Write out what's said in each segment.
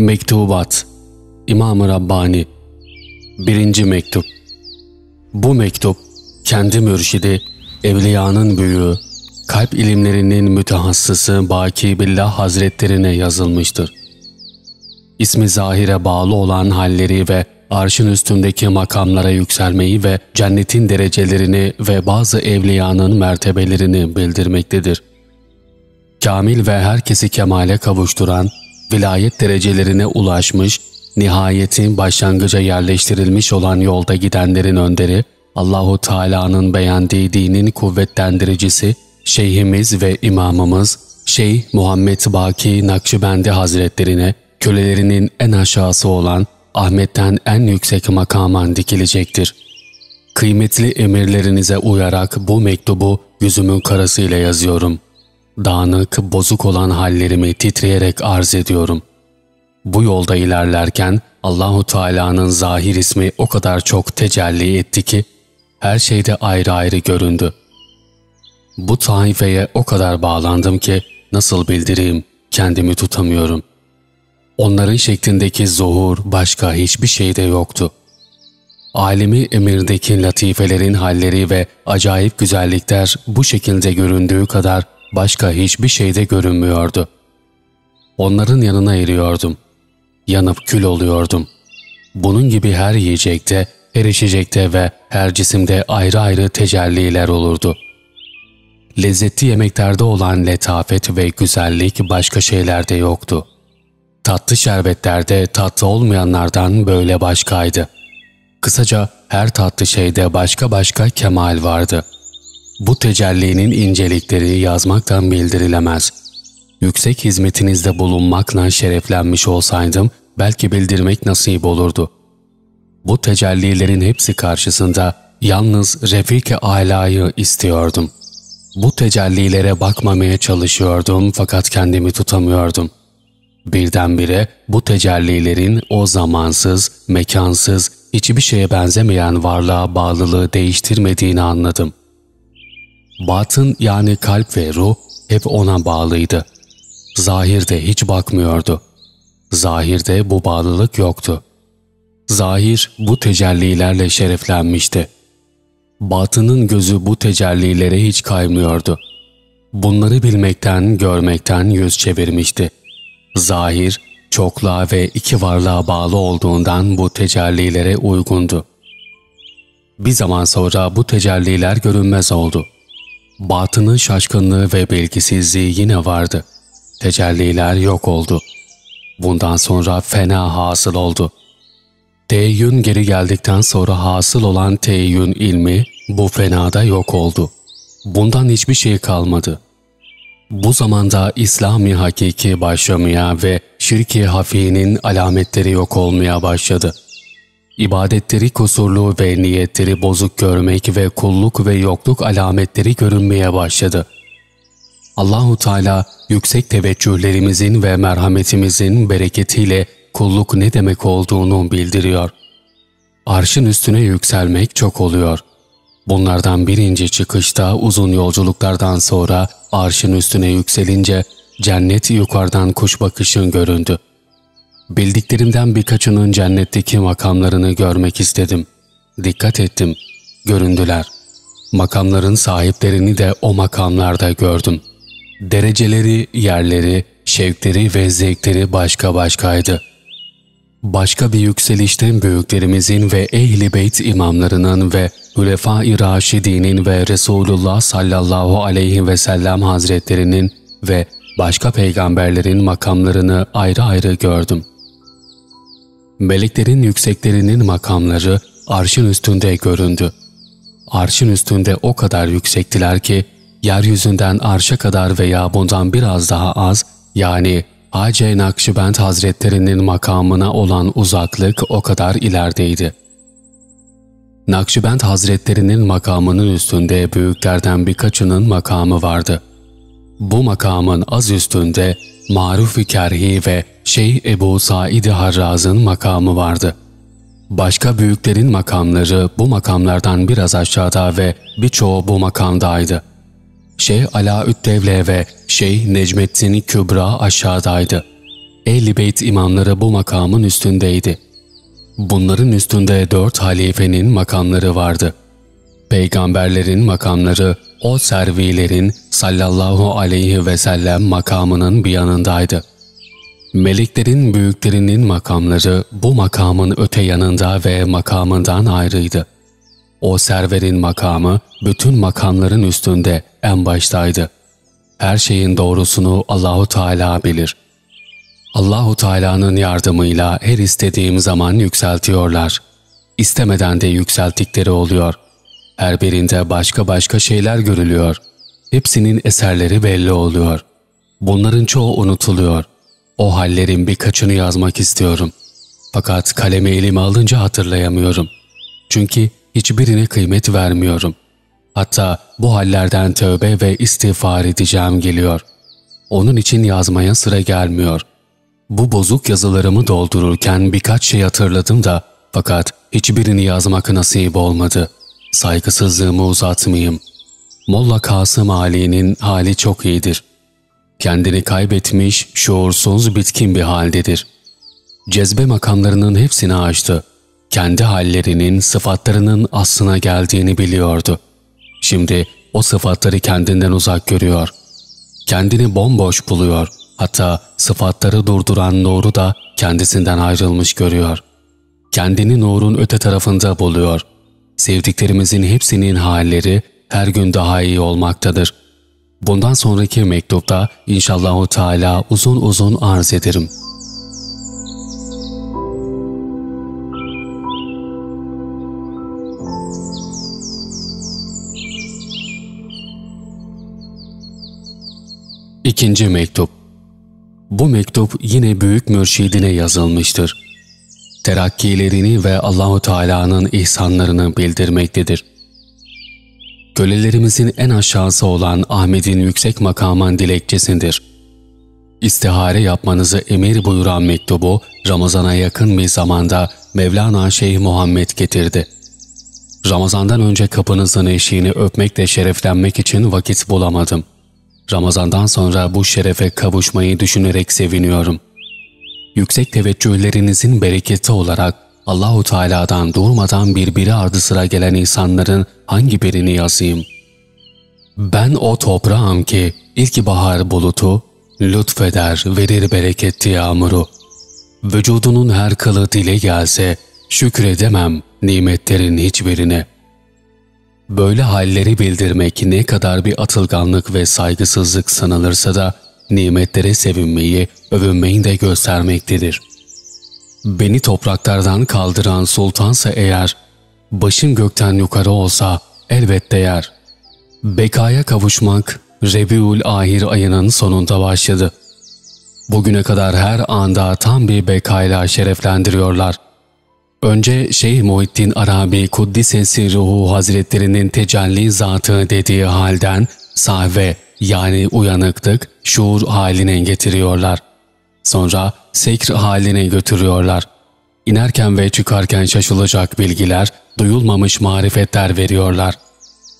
Mektubat İmam-ı Rabbani 1. Mektup Bu mektup kendi mürşidi, evliyanın büyüğü, kalp ilimlerinin mütehassısı Baki Billah Hazretlerine yazılmıştır. İsmi zahire bağlı olan halleri ve arşın üstündeki makamlara yükselmeyi ve cennetin derecelerini ve bazı evliyanın mertebelerini bildirmektedir. Kamil ve herkesi kemale kavuşturan, vilayet derecelerine ulaşmış, nihayetin başlangıca yerleştirilmiş olan yolda gidenlerin önderi, Allahu Teala'nın beğendiği dinin kuvvetlendiricisi, Şeyhimiz ve imamımız Şeyh Muhammed Baki Nakşibendi Hazretlerine kölelerinin en aşağısı olan Ahmet'ten en yüksek makaman dikilecektir. Kıymetli emirlerinize uyarak bu mektubu yüzümün karasıyla yazıyorum. Dağınık, bozuk olan hallerimi titreyerek arz ediyorum. Bu yolda ilerlerken Allahu Teala'nın zahir ismi o kadar çok tecelli etti ki her şeyde ayrı ayrı göründü. Bu taifeye o kadar bağlandım ki nasıl bildireyim kendimi tutamıyorum. Onların şeklindeki zuhur başka hiçbir şeyde yoktu. Alemi emirdeki latifelerin halleri ve acayip güzellikler bu şekilde göründüğü kadar başka hiçbir şeyde görünmüyordu. Onların yanına eriyordum. Yanıp kül oluyordum. Bunun gibi her yiyecekte, her içecekte ve her cisimde ayrı ayrı tecelliler olurdu. Lezzetli yemeklerde olan letafet ve güzellik başka şeylerde yoktu. Tatlı şerbetlerde tatlı olmayanlardan böyle başkaydı. Kısaca her tatlı şeyde başka başka kemal vardı. Bu tecellinin incelikleri yazmaktan bildirilemez. Yüksek hizmetinizde bulunmakla şereflenmiş olsaydım belki bildirmek nasip olurdu. Bu tecellilerin hepsi karşısında yalnız Refik-i Ala'yı istiyordum. Bu tecellilere bakmamaya çalışıyordum fakat kendimi tutamıyordum. Birdenbire bu tecellilerin o zamansız, mekansız, hiçbir şeye benzemeyen varlığa bağlılığı değiştirmediğini anladım. Batın yani kalp ve ruh hep ona bağlıydı. Zahirde hiç bakmıyordu. Zahirde bu bağlılık yoktu. Zahir bu tecellilerle şereflenmişti. Batının gözü bu tecellilere hiç kaymıyordu. Bunları bilmekten, görmekten yüz çevirmişti. Zahir, çokluğa ve iki varlığa bağlı olduğundan bu tecellilere uygundu. Bir zaman sonra bu tecelliler görünmez oldu. Batının şaşkınlığı ve bilgisizliği yine vardı. Tecelliler yok oldu. Bundan sonra fena hasıl oldu. Teyyün geri geldikten sonra hasıl olan teyyün ilmi bu fenada yok oldu. Bundan hiçbir şey kalmadı. Bu zamanda İslami hakiki başlamaya ve şirki hafinin alametleri yok olmaya başladı. İbadetleri kusurlu ve niyetleri bozuk görmek ve kulluk ve yokluk alametleri görünmeye başladı. Allahu Teala yüksek teveccühlerimizin ve merhametimizin bereketiyle kulluk ne demek olduğunu bildiriyor. Arşın üstüne yükselmek çok oluyor. Bunlardan birinci çıkışta uzun yolculuklardan sonra arşın üstüne yükselince cennet yukarıdan kuş bakışın göründü. Bildiklerimden birkaçının cennetteki makamlarını görmek istedim. Dikkat ettim. Göründüler. Makamların sahiplerini de o makamlarda gördüm. Dereceleri, yerleri, şevkleri ve zevkleri başka başkaydı. Başka bir yükselişten büyüklerimizin ve Ehl-i Beyt imamlarının ve Hülefa-i Raşidinin ve Resulullah sallallahu aleyhi ve sellem hazretlerinin ve başka peygamberlerin makamlarını ayrı ayrı gördüm. Meleklerin yükseklerinin makamları arşın üstünde göründü. Arşın üstünde o kadar yüksektiler ki, yeryüzünden arşa kadar veya bundan biraz daha az, yani Hace Nakşibend Hazretlerinin makamına olan uzaklık o kadar ilerideydi. Nakşibend Hazretlerinin makamının üstünde büyüklerden birkaçının makamı vardı. Bu makamın az üstünde Maruf-i Kerhi ve Şeyh Ebu Said-i Harraz'ın makamı vardı. Başka büyüklerin makamları bu makamlardan biraz aşağıda ve birçoğu bu makamdaydı. Şeyh Alaüddevle ve Şeyh Necmettin Kübra aşağıdaydı. Ehl-i Beyt imamları bu makamın üstündeydi. Bunların üstünde dört halifenin makamları vardı. Peygamberlerin makamları o servilerin sallallahu aleyhi ve sellem makamının bir yanındaydı. Meleklerin büyüklerinin makamları bu makamın öte yanında ve makamından ayrıydı. O serverin makamı bütün makamların üstünde en baştaydı. Her şeyin doğrusunu Allahu Teala bilir. Allahu Teala'nın yardımıyla her istediğim zaman yükseltiyorlar. İstemeden de yükselttikleri oluyor. Her birinde başka başka şeyler görülüyor. Hepsinin eserleri belli oluyor. Bunların çoğu unutuluyor. O hallerin birkaçını yazmak istiyorum. Fakat kalemi elime alınca hatırlayamıyorum. Çünkü hiçbirine kıymet vermiyorum. Hatta bu hallerden tövbe ve istiğfar edeceğim geliyor. Onun için yazmaya sıra gelmiyor. Bu bozuk yazılarımı doldururken birkaç şey hatırladım da fakat hiçbirini yazmak nasip olmadı. Saygısızlığımı uzatmayayım. Molla Kasım Ali'nin hali çok iyidir. Kendini kaybetmiş, şuursuz, bitkin bir haldedir. Cezbe makamlarının hepsini aştı. Kendi hallerinin, sıfatlarının aslına geldiğini biliyordu. Şimdi o sıfatları kendinden uzak görüyor. Kendini bomboş buluyor. Hatta sıfatları durduran nuru da kendisinden ayrılmış görüyor. Kendini nurun öte tarafında buluyor. Sevdiklerimizin hepsinin halleri her gün daha iyi olmaktadır. Bundan sonraki mektupta inşallahu Teala uzun uzun arz ederim. İkinci mektup Bu mektup yine büyük mürşidine yazılmıştır. Terakkilerini ve Allahu Teala'nın ihsanlarını bildirmektedir kölelerimizin en aşağısı olan Ahmet'in yüksek makamın dilekçesindir. İstihare yapmanızı emir buyuran mektubu Ramazan'a yakın bir zamanda Mevlana Şeyh Muhammed getirdi. Ramazandan önce kapınızın eşiğini öpmekle şereflenmek için vakit bulamadım. Ramazandan sonra bu şerefe kavuşmayı düşünerek seviniyorum. Yüksek teveccühlerinizin bereketi olarak Allahu Teala'dan durmadan birbiri ardı sıra gelen insanların hangi birini yazayım? Ben o toprağım ki ilk bahar bulutu lütfeder verir bereketli yağmuru. Vücudunun her kılı dile gelse şükredemem nimetlerin hiçbirine. Böyle halleri bildirmek ne kadar bir atılganlık ve saygısızlık sanılırsa da nimetlere sevinmeyi, övünmeyi de göstermektedir.'' Beni topraklardan kaldıran sultansa eğer, başım gökten yukarı olsa elbette yer. Bekaya kavuşmak Rebiul Ahir ayının sonunda başladı. Bugüne kadar her anda tam bir bekayla şereflendiriyorlar. Önce Şeyh Muhittin Arabi Kuddisesi Ruhu Hazretlerinin tecelli zatı dediği halden sahve yani uyanıklık, şuur haline getiriyorlar. Sonra sekr haline götürüyorlar. İnerken ve çıkarken şaşılacak bilgiler, duyulmamış marifetler veriyorlar.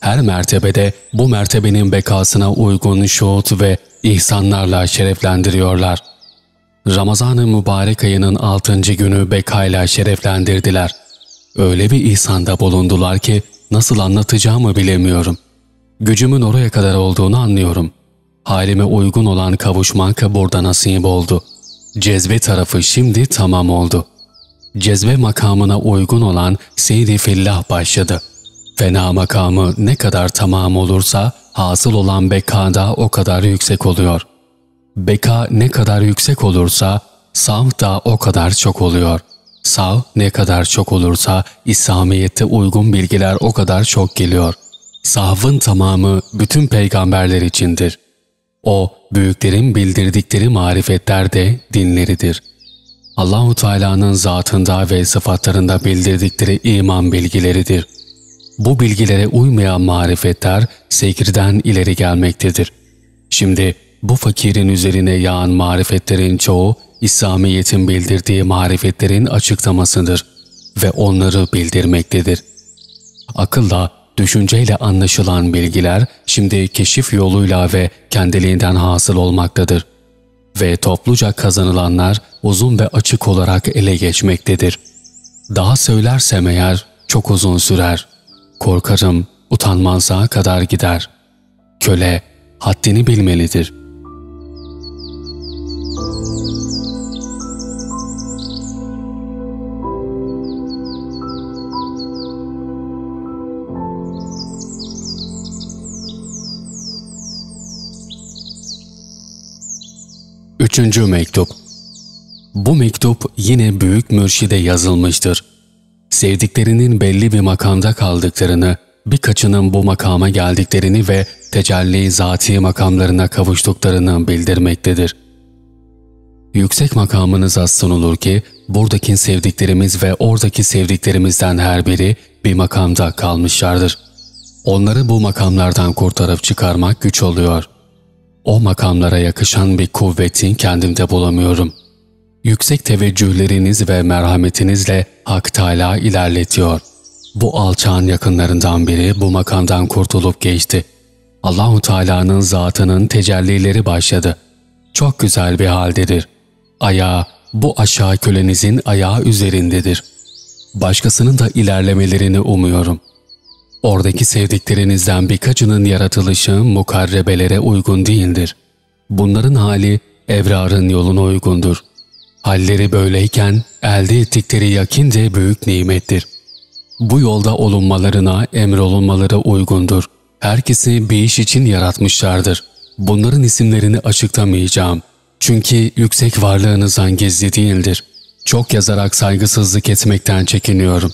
Her mertebede bu mertebenin bekasına uygun şuut ve ihsanlarla şereflendiriyorlar. Ramazan-ı Mübarek ayının altıncı günü bekayla şereflendirdiler. Öyle bir ihsanda bulundular ki nasıl anlatacağımı bilemiyorum. Gücümün oraya kadar olduğunu anlıyorum. Halime uygun olan kavuşmak burada nasip oldu. Cezve tarafı şimdi tamam oldu. Cezve makamına uygun olan Seyri Fillah başladı. Fena makamı ne kadar tamam olursa hasıl olan beka da o kadar yüksek oluyor. Beka ne kadar yüksek olursa sav da o kadar çok oluyor. Sav ne kadar çok olursa İslamiyet'te uygun bilgiler o kadar çok geliyor. Sahvın tamamı bütün peygamberler içindir. O, büyüklerin bildirdikleri marifetler de dinleridir. Allahu Teala'nın zatında ve sıfatlarında bildirdikleri iman bilgileridir. Bu bilgilere uymayan marifetler sekirden ileri gelmektedir. Şimdi bu fakirin üzerine yağan marifetlerin çoğu İslamiyet'in bildirdiği marifetlerin açıklamasıdır ve onları bildirmektedir. Akılla düşünceyle anlaşılan bilgiler şimdi keşif yoluyla ve kendiliğinden hasıl olmaktadır. ve topluca kazanılanlar uzun ve açık olarak ele geçmektedir. Daha söylersem eğer çok uzun sürer. Korkarım utanmazlığa kadar gider. Köle haddini bilmelidir.'' Üçüncü mektup Bu mektup yine büyük mürşide yazılmıştır. Sevdiklerinin belli bir makamda kaldıklarını, birkaçının bu makama geldiklerini ve tecelli zati makamlarına kavuştuklarını bildirmektedir. Yüksek makamınıza sunulur ki, buradaki sevdiklerimiz ve oradaki sevdiklerimizden her biri bir makamda kalmışlardır. Onları bu makamlardan kurtarıp çıkarmak güç oluyor. O makamlara yakışan bir kuvveti kendimde bulamıyorum. Yüksek teveccühleriniz ve merhametinizle Hak Teala ilerletiyor. Bu alçağın yakınlarından biri bu makamdan kurtulup geçti. Allahu Teala'nın zatının tecellileri başladı. Çok güzel bir haldedir. Ayağı bu aşağı kölenizin ayağı üzerindedir. Başkasının da ilerlemelerini umuyorum.'' Oradaki sevdiklerinizden birkaçının yaratılışı mukarrebelere uygun değildir. Bunların hali evrarın yoluna uygundur. Halleri böyleyken elde ettikleri yakin de büyük nimettir. Bu yolda olunmalarına, emrolunmaları uygundur. Herkesi bir iş için yaratmışlardır. Bunların isimlerini açıklamayacağım. Çünkü yüksek varlığınızdan gizli değildir. Çok yazarak saygısızlık etmekten çekiniyorum.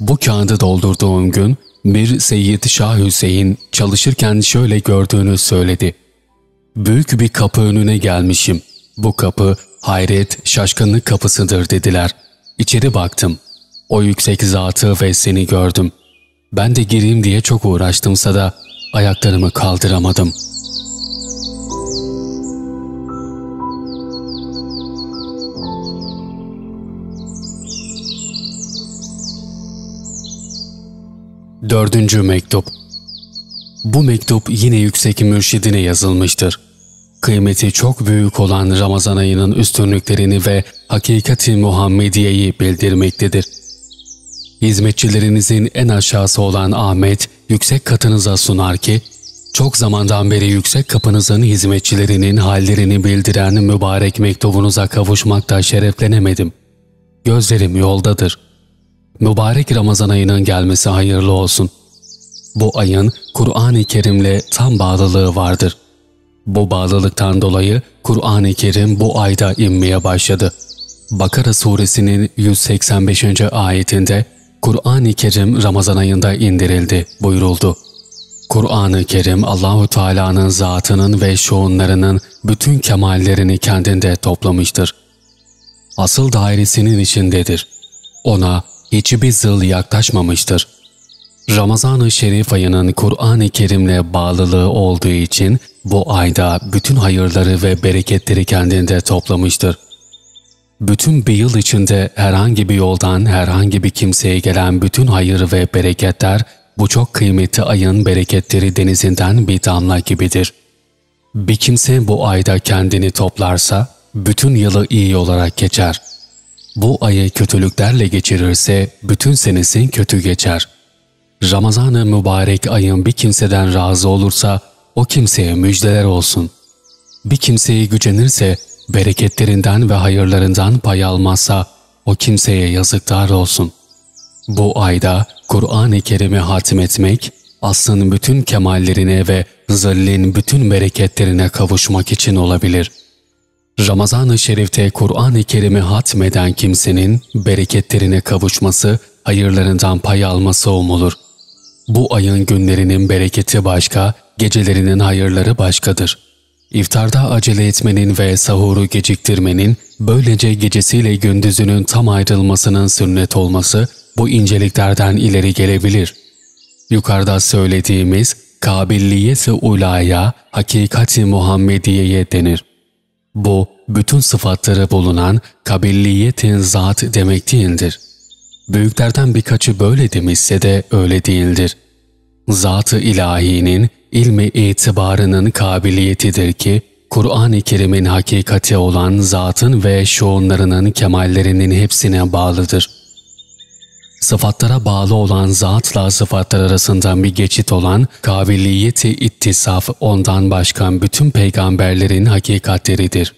Bu kağıdı doldurduğum gün bir Seyyid Şah Hüseyin çalışırken şöyle gördüğünü söyledi. Büyük bir kapı önüne gelmişim. Bu kapı hayret, şaşkınlık kapısıdır dediler. İçeri baktım. O yüksek zatı ve seni gördüm. Ben de gireyim diye çok uğraştımsa da ayaklarımı kaldıramadım.'' Dördüncü mektup Bu mektup yine yüksek mürşidine yazılmıştır. Kıymeti çok büyük olan Ramazan ayının üstünlüklerini ve hakikati Muhammediye'yi bildirmektedir. Hizmetçilerinizin en aşağısı olan Ahmet, yüksek katınıza sunar ki, çok zamandan beri yüksek kapınızın hizmetçilerinin hallerini bildiren mübarek mektubunuza kavuşmakta şereflenemedim. Gözlerim yoldadır.'' Mübarek Ramazan ayının gelmesi hayırlı olsun. Bu ayın Kur'an-ı Kerim'le tam bağlılığı vardır. Bu bağlılıktan dolayı Kur'an-ı Kerim bu ayda inmeye başladı. Bakara suresinin 185. ayetinde Kur'an-ı Kerim Ramazan ayında indirildi buyuruldu. Kur'an-ı Kerim Allahu Teala'nın zatının ve şuunlarının bütün kemallerini kendinde toplamıştır. Asıl dairesinin içindedir. Ona hiçbir zıl yaklaşmamıştır. Ramazan-ı Şerif ayının Kur'an-ı Kerim'le bağlılığı olduğu için bu ayda bütün hayırları ve bereketleri kendinde toplamıştır. Bütün bir yıl içinde herhangi bir yoldan herhangi bir kimseye gelen bütün hayır ve bereketler bu çok kıymetli ayın bereketleri denizinden bir damla gibidir. Bir kimse bu ayda kendini toplarsa bütün yılı iyi olarak geçer bu ayı kötülüklerle geçirirse bütün senesi kötü geçer. Ramazan-ı mübarek ayın bir kimseden razı olursa o kimseye müjdeler olsun. Bir kimseyi gücenirse bereketlerinden ve hayırlarından pay almazsa o kimseye yazıklar olsun. Bu ayda Kur'an-ı Kerim'i hatmetmek, aslın bütün kemallerine ve zillin bütün bereketlerine kavuşmak için olabilir.'' Ramazan-ı Şerif'te Kur'an-ı Kerim'i hatmeden kimsenin bereketlerine kavuşması, hayırlarından pay alması umulur. Bu ayın günlerinin bereketi başka, gecelerinin hayırları başkadır. İftarda acele etmenin ve sahuru geciktirmenin, böylece gecesiyle gündüzünün tam ayrılmasının sünnet olması bu inceliklerden ileri gelebilir. Yukarıda söylediğimiz kabiliyet-i ulaya, hakikati Muhammediye'ye denir. Bu, bütün sıfatları bulunan kabiliyetin zat demek değildir. Büyüklerden birkaçı böyle demişse de öyle değildir. Zat-ı ilahinin ilmi itibarının kabiliyetidir ki, Kur'an-ı Kerim'in hakikati olan zatın ve şuunlarının kemallerinin hepsine bağlıdır. Sıfatlara bağlı olan zatla sıfatlar arasında bir geçit olan kabiliyeti ittisaf ondan başkan bütün peygamberlerin hakikatleridir.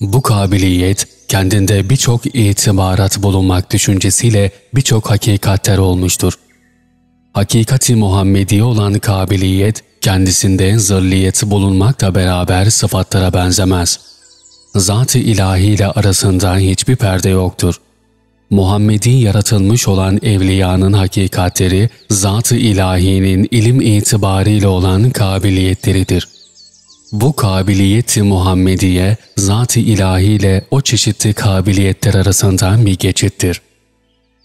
Bu kabiliyet kendinde birçok itibarat bulunmak düşüncesiyle birçok hakikatler olmuştur. Hakikati Muhammedi olan kabiliyet kendisinde zırliyet bulunmakla beraber sıfatlara benzemez. Zat-ı ilahi ile arasında hiçbir perde yoktur. Muhammed'in yaratılmış olan evliyanın hakikatleri, Zat-ı ilahinin ilim itibariyle olan kabiliyetleridir. Bu kabiliyeti Muhammediye, Zat-ı ilahiyle o çeşitli kabiliyetler arasında bir geçittir.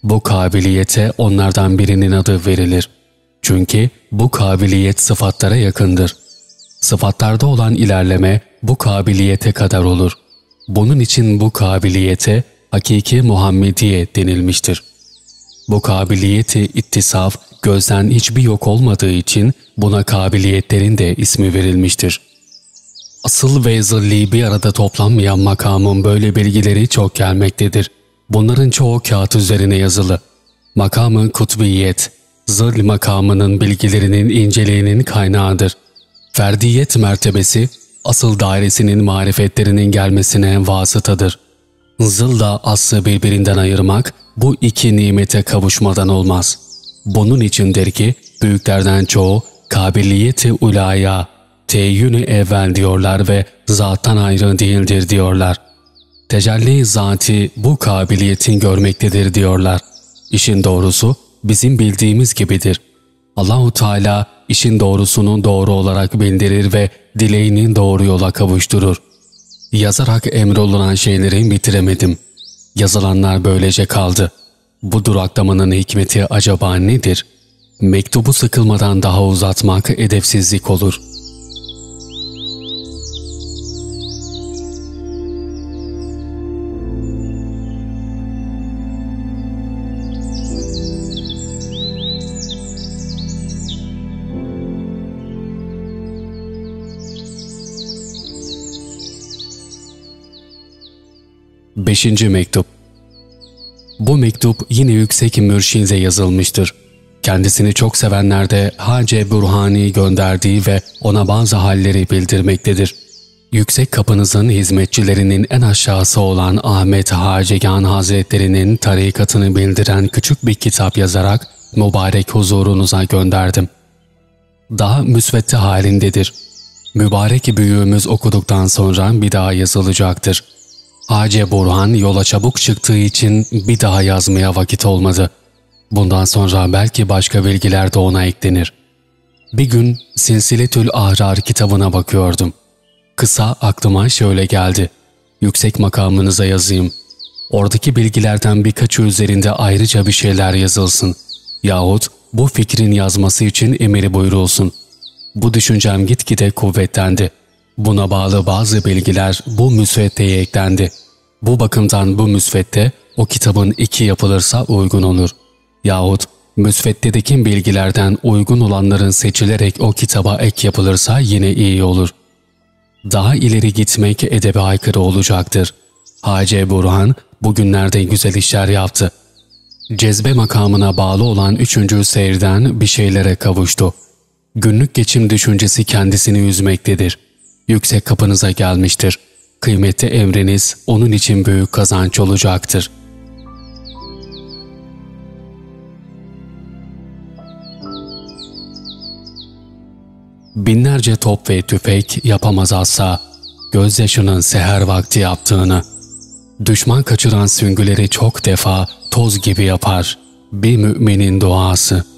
Bu kabiliyete onlardan birinin adı verilir. Çünkü bu kabiliyet sıfatlara yakındır. Sıfatlarda olan ilerleme bu kabiliyete kadar olur. Bunun için bu kabiliyete hakiki Muhammediye denilmiştir. Bu kabiliyeti ittisaf gözden hiçbir yok olmadığı için buna kabiliyetlerin de ismi verilmiştir. Asıl ve zilli bir arada toplanmayan makamın böyle bilgileri çok gelmektedir. Bunların çoğu kağıt üzerine yazılı. Makamı kutbiyet, zıl makamının bilgilerinin inceliğinin kaynağıdır. Ferdiyet mertebesi, asıl dairesinin marifetlerinin gelmesine vasıtadır. Zılla aslı birbirinden ayırmak bu iki nimete kavuşmadan olmaz. Bunun içindir ki büyüklerden çoğu kabiliyeti ulaya, teyyünü evvel diyorlar ve zattan ayrı değildir diyorlar. Tecelli zati bu kabiliyetin görmektedir diyorlar. İşin doğrusu bizim bildiğimiz gibidir. Allahu Teala işin doğrusunu doğru olarak bildirir ve dileğinin doğru yola kavuşturur. Yazarak emrolunan şeyleri bitiremedim. Yazılanlar böylece kaldı. Bu duraklamanın hikmeti acaba nedir? Mektubu sıkılmadan daha uzatmak edepsizlik olur.'' Beşinci Mektup Bu mektup yine yüksek mürşize yazılmıştır. Kendisini çok sevenler de Hace Burhani gönderdiği ve ona bazı halleri bildirmektedir. Yüksek kapınızın hizmetçilerinin en aşağısı olan Ahmet Hacegan Hazretlerinin tarikatını bildiren küçük bir kitap yazarak mübarek huzurunuza gönderdim. Daha müsvedde halindedir. Mübarek büyüğümüz okuduktan sonra bir daha yazılacaktır.'' Ace Burhan yola çabuk çıktığı için bir daha yazmaya vakit olmadı. Bundan sonra belki başka bilgiler de ona eklenir. Bir gün Silsiletül Ahrar kitabına bakıyordum. Kısa aklıma şöyle geldi. Yüksek makamınıza yazayım. Oradaki bilgilerden birkaçı üzerinde ayrıca bir şeyler yazılsın. Yahut bu fikrin yazması için emiri buyurulsun. Bu düşüncem gitgide kuvvetlendi.'' Buna bağlı bazı bilgiler bu müsveddeye eklendi. Bu bakımdan bu müsvedde o kitabın iki yapılırsa uygun olur. Yahut müsveddedeki bilgilerden uygun olanların seçilerek o kitaba ek yapılırsa yine iyi olur. Daha ileri gitmek edebe aykırı olacaktır. Hace Burhan bugünlerde güzel işler yaptı. Cezbe makamına bağlı olan üçüncü seyirden bir şeylere kavuştu. Günlük geçim düşüncesi kendisini üzmektedir yüksek kapınıza gelmiştir. Kıymetli emriniz onun için büyük kazanç olacaktır. Binlerce top ve tüfek yapamaz asla gözyaşının seher vakti yaptığını. Düşman kaçıran süngüleri çok defa toz gibi yapar bir müminin duası.''